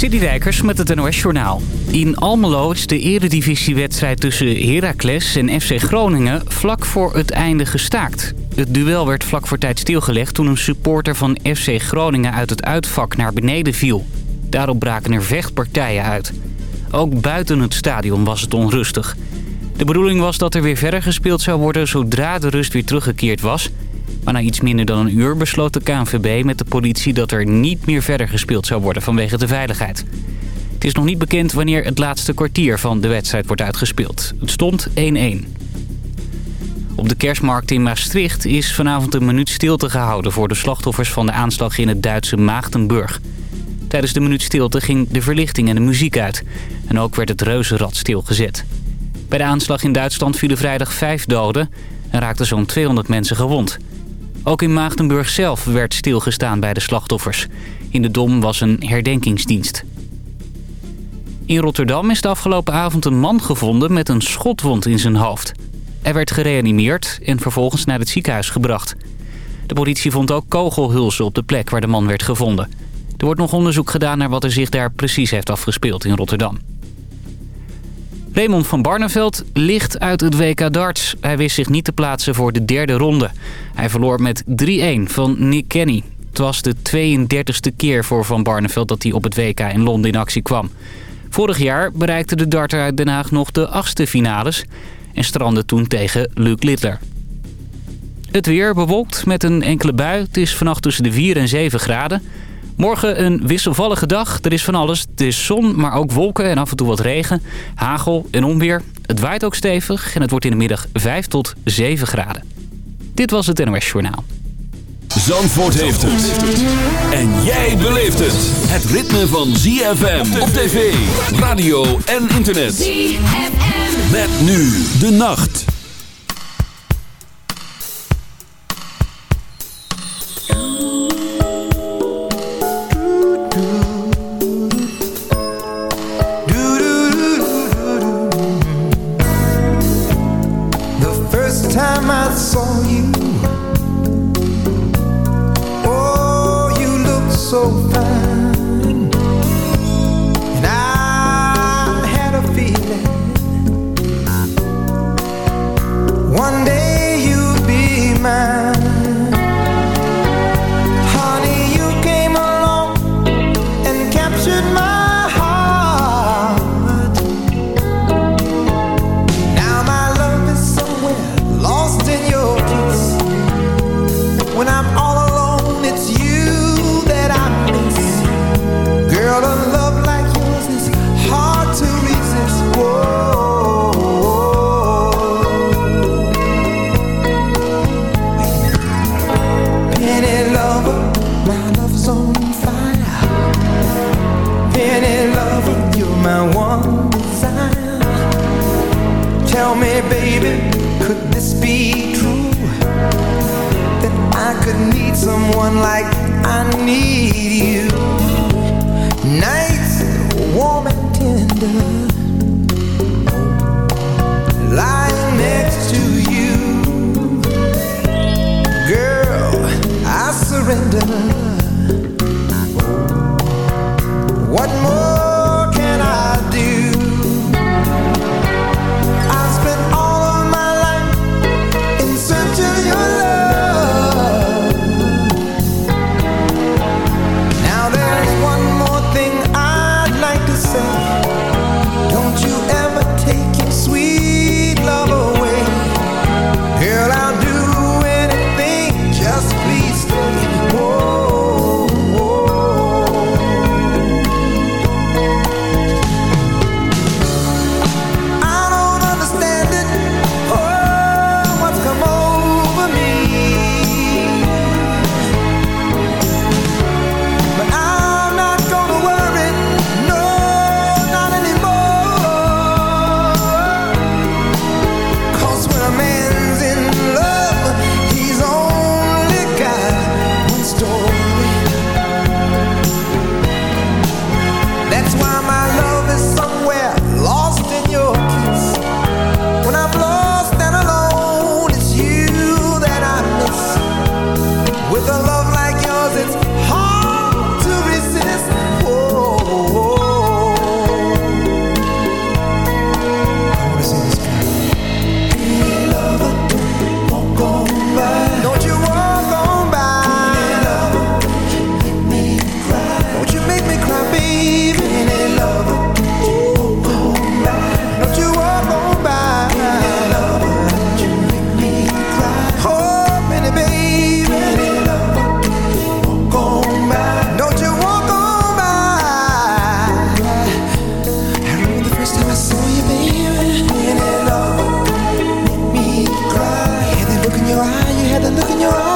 Rijkers met het NOS Journaal. In Almelo is de eredivisiewedstrijd tussen Heracles en FC Groningen vlak voor het einde gestaakt. Het duel werd vlak voor tijd stilgelegd toen een supporter van FC Groningen uit het uitvak naar beneden viel. Daarop braken er vechtpartijen uit. Ook buiten het stadion was het onrustig. De bedoeling was dat er weer verder gespeeld zou worden zodra de rust weer teruggekeerd was... Maar na iets minder dan een uur besloot de KNVB met de politie dat er niet meer verder gespeeld zou worden vanwege de veiligheid. Het is nog niet bekend wanneer het laatste kwartier van de wedstrijd wordt uitgespeeld. Het stond 1-1. Op de kerstmarkt in Maastricht is vanavond een minuut stilte gehouden... voor de slachtoffers van de aanslag in het Duitse Maagdenburg. Tijdens de minuut stilte ging de verlichting en de muziek uit. En ook werd het reuzenrad stilgezet. Bij de aanslag in Duitsland vielen vrijdag vijf doden... en raakten zo'n 200 mensen gewond. Ook in Maagdenburg zelf werd stilgestaan bij de slachtoffers. In de Dom was een herdenkingsdienst. In Rotterdam is de afgelopen avond een man gevonden met een schotwond in zijn hoofd. Hij werd gereanimeerd en vervolgens naar het ziekenhuis gebracht. De politie vond ook kogelhulzen op de plek waar de man werd gevonden. Er wordt nog onderzoek gedaan naar wat er zich daar precies heeft afgespeeld in Rotterdam. Raymond van Barneveld ligt uit het WK darts. Hij wist zich niet te plaatsen voor de derde ronde. Hij verloor met 3-1 van Nick Kenny. Het was de 32e keer voor Van Barneveld dat hij op het WK in Londen in actie kwam. Vorig jaar bereikte de darter uit Den Haag nog de achtste finales... en strandde toen tegen Luc Littler. Het weer bewolkt met een enkele bui. Het is vannacht tussen de 4 en 7 graden. Morgen een wisselvallige dag. Er is van alles. Het is zon, maar ook wolken en af en toe wat regen. Hagel en onweer. Het waait ook stevig en het wordt in de middag 5 tot 7 graden. Dit was het NOS Journaal. Zandvoort heeft het. En jij beleeft het. Het ritme van ZFM op tv, radio en internet. ZFM. Met nu de nacht. One more look in your eyes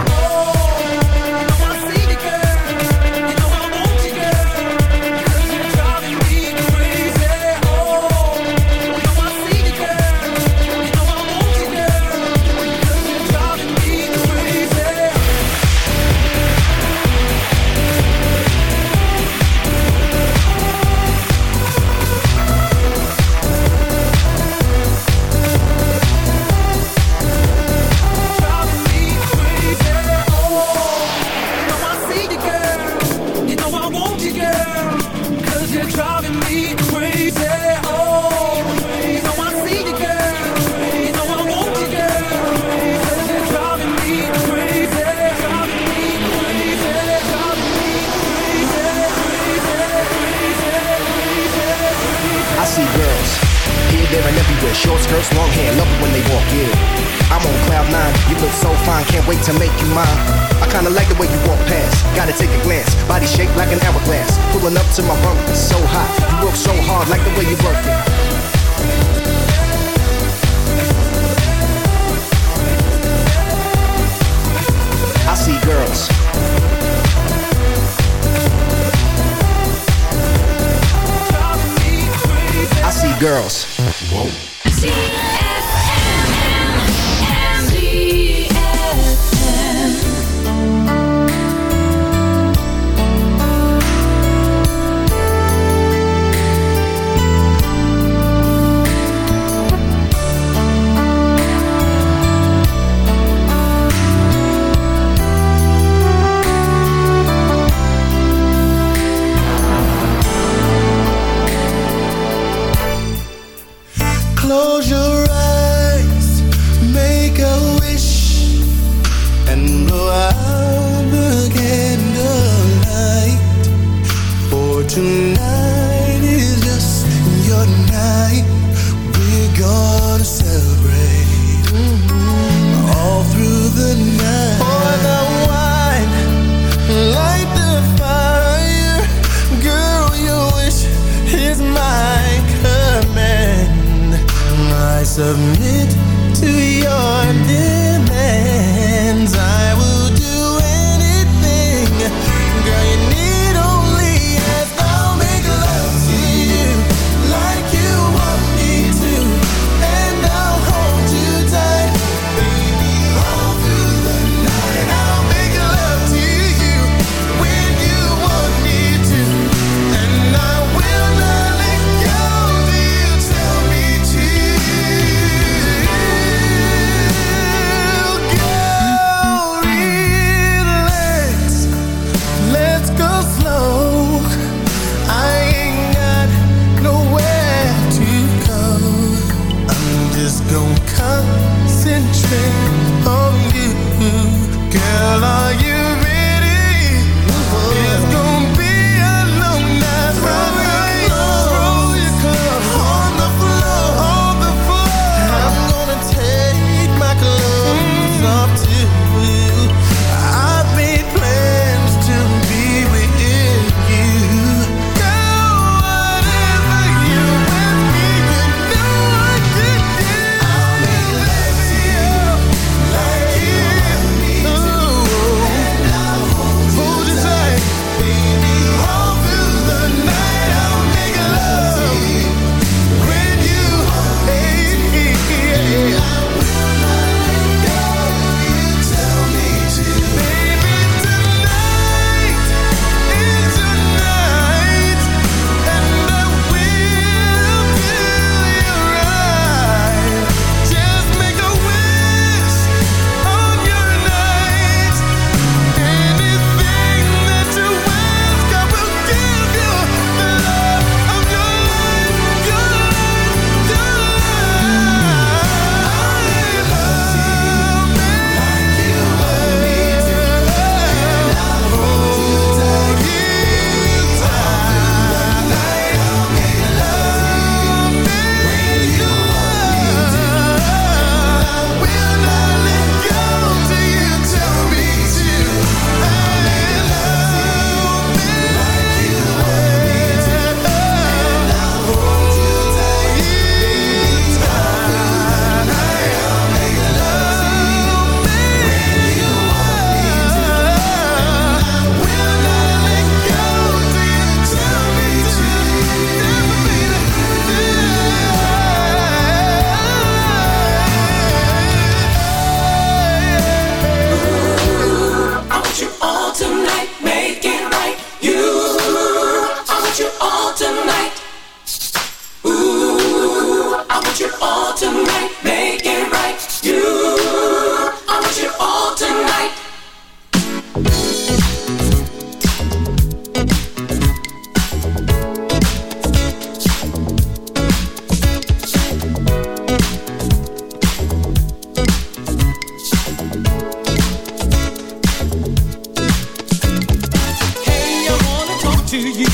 to you.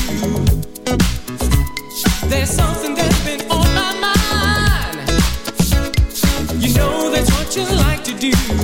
There's something that's been on my mind. You know that's what you like to do.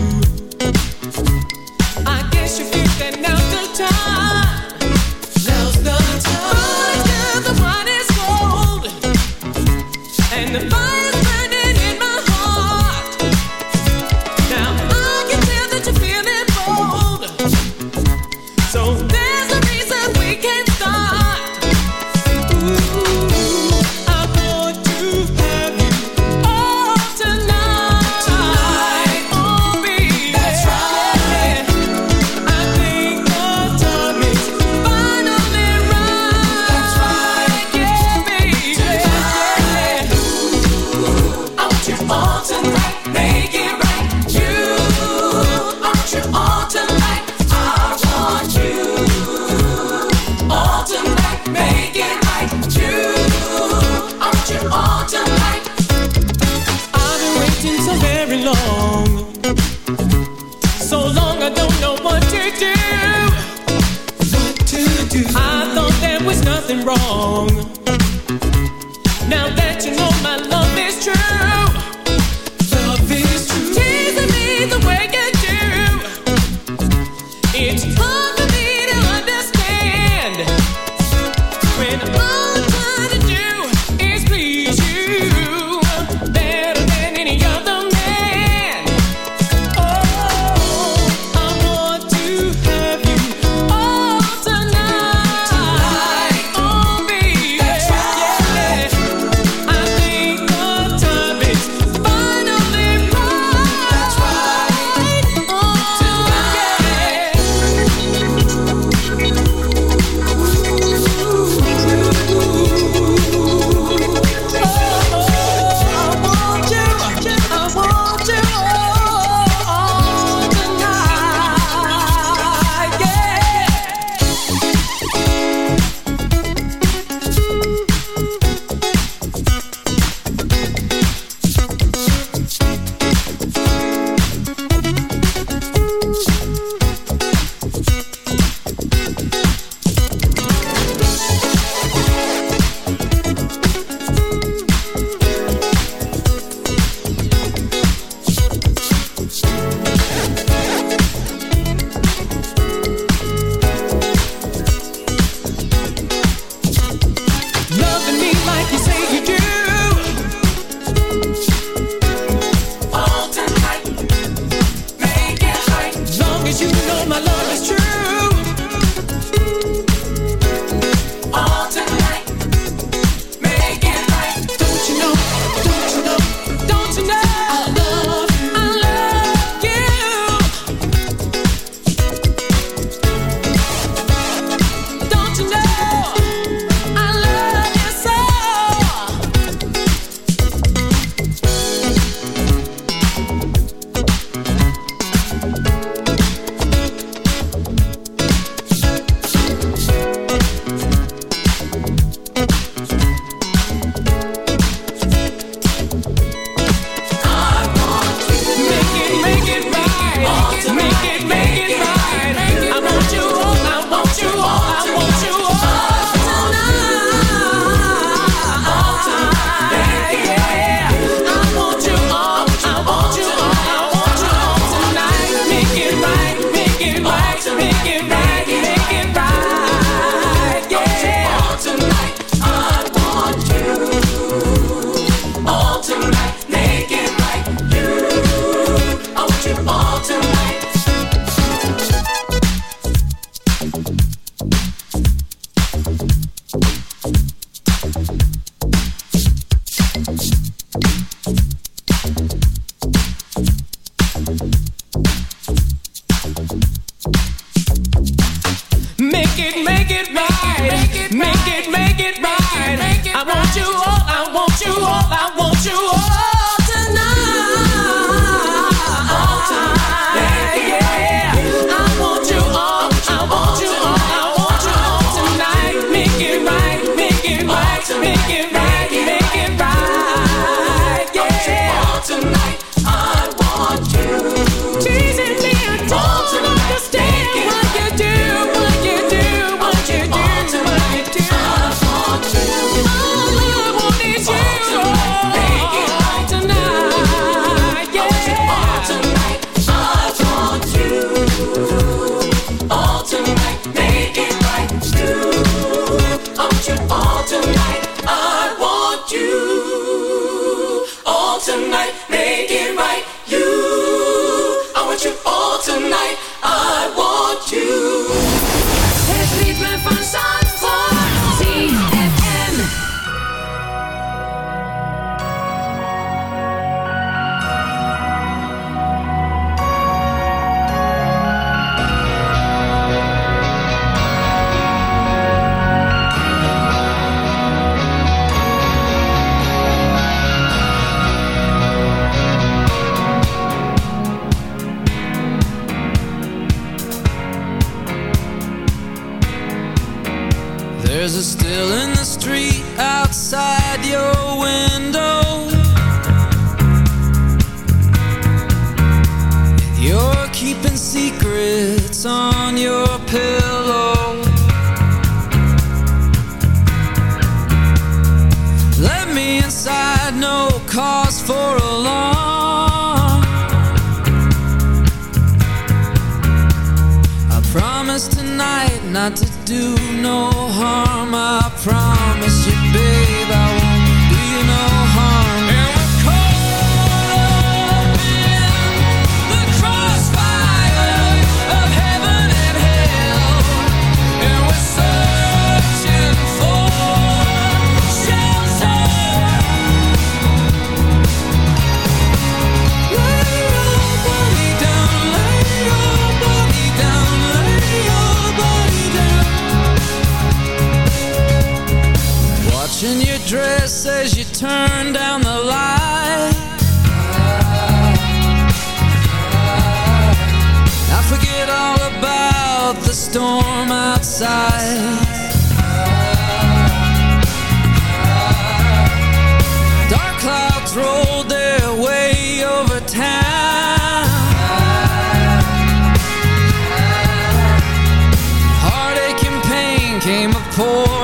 pour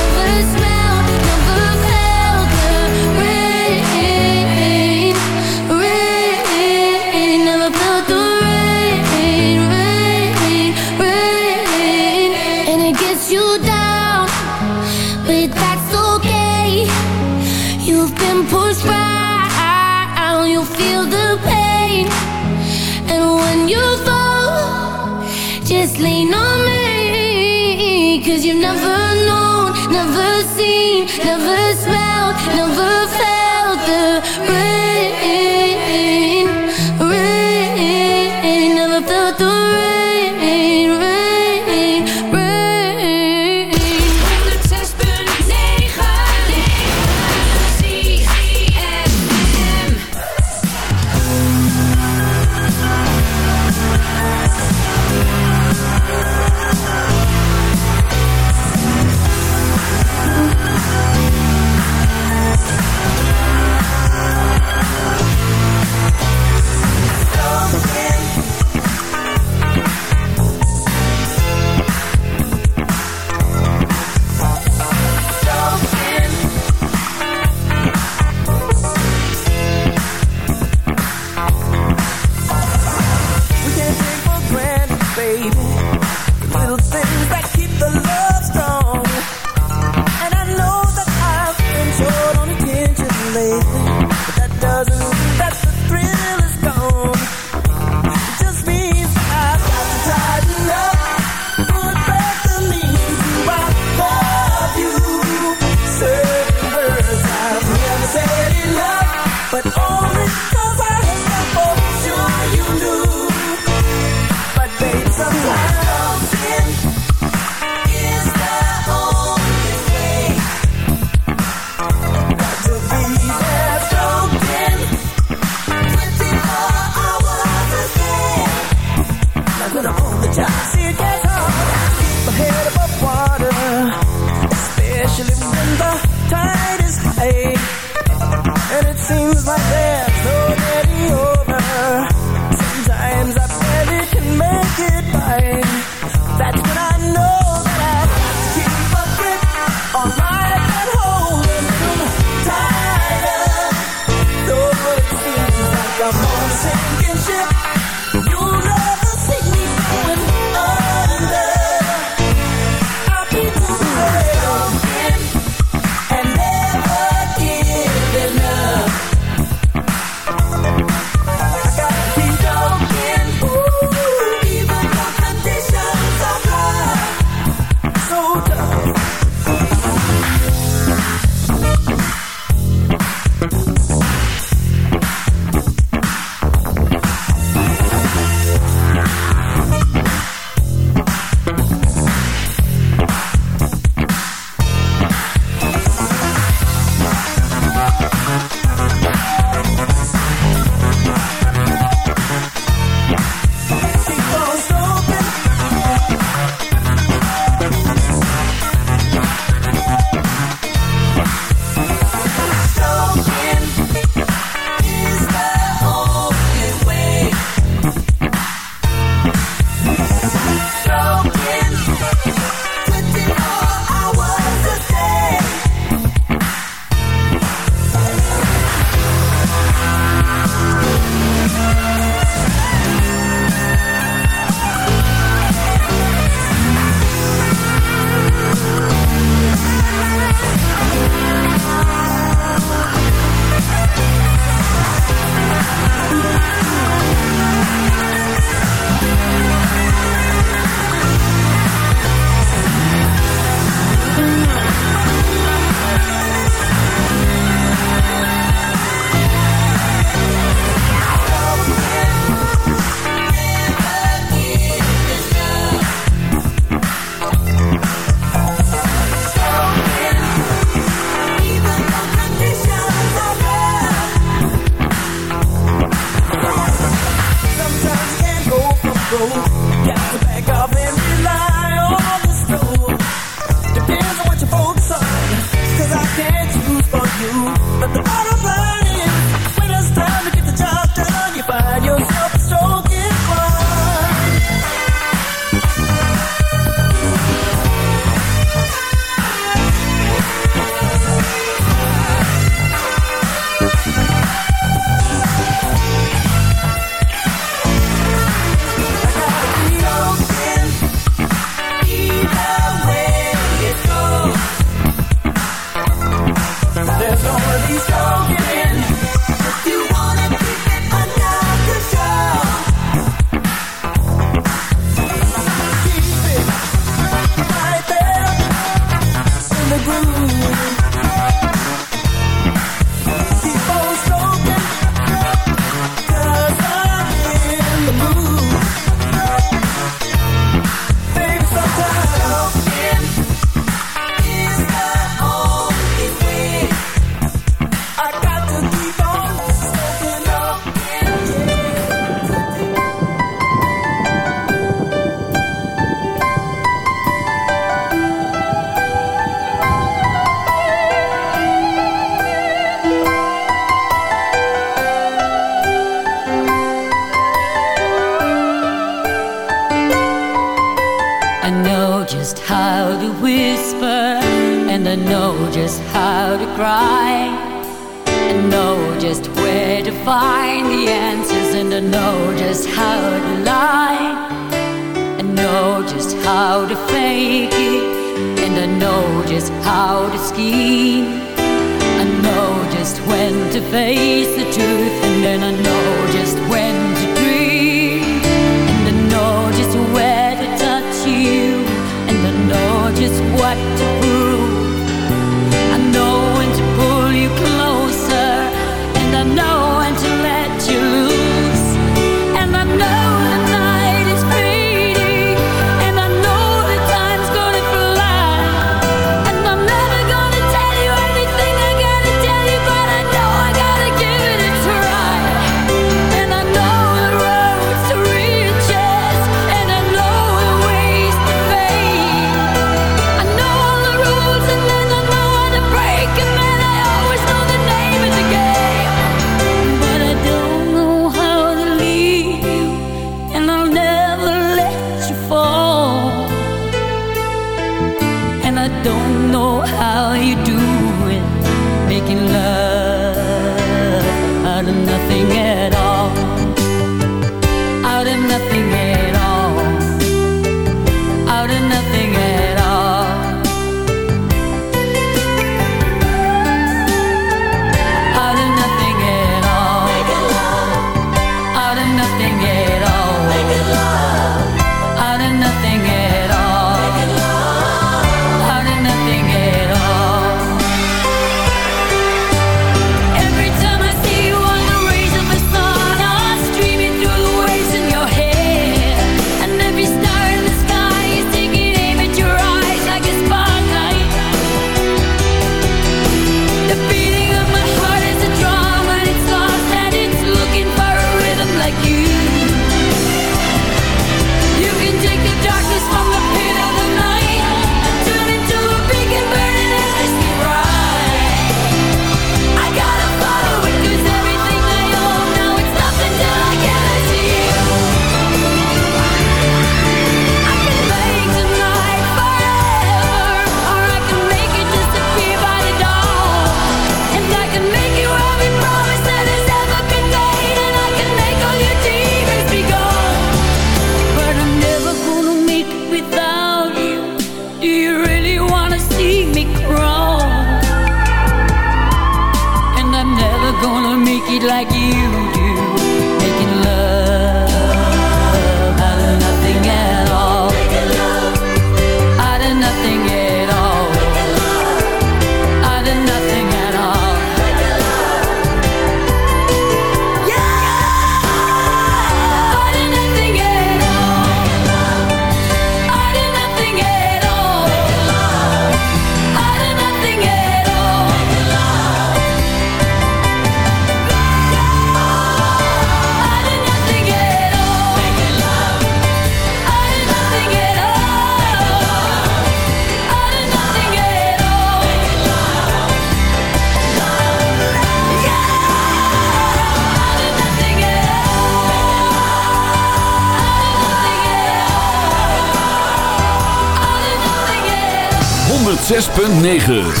106.9